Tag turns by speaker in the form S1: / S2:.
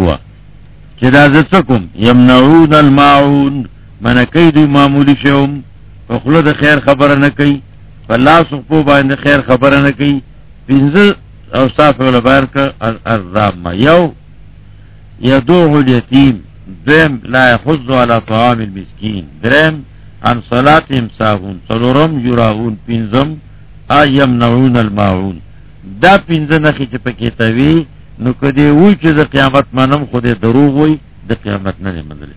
S1: پوا چې دا زڅکم یمنعون الماعون، من کید معمولی شوم خپل د خیر خبره نه کوي الله سو باندې خیر خبره نه کوي پنځه او صاف ولا بار کا الرام یو یدوه الیتیم دیم لا يحض على طعام المسكين درم عن صلاتهم ساهون صلورم يراهون پنزم آیم نعون الماعون۔ دا پنزه نخی چه پکی تاوی نو کدی وی چې دا قیامت منم، خو دې دروغ وای، د قیامت نه مدلی